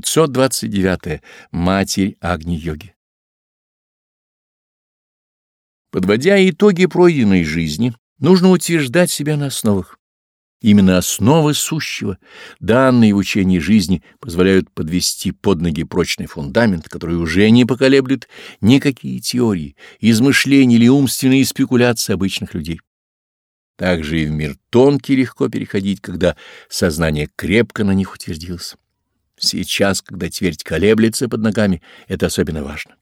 529. -е. Матерь Агни-йоги. Подводя итоги пройденной жизни, нужно утверждать себя на основах. Именно основы сущего, данные в учении жизни, позволяют подвести под ноги прочный фундамент, который уже не поколеблет никакие теории, измышления или умственные спекуляции обычных людей. Также и в мир тонкий легко переходить, когда сознание крепко на них утвердилось. Сейчас, когда твердь колеблется под ногами, это особенно важно.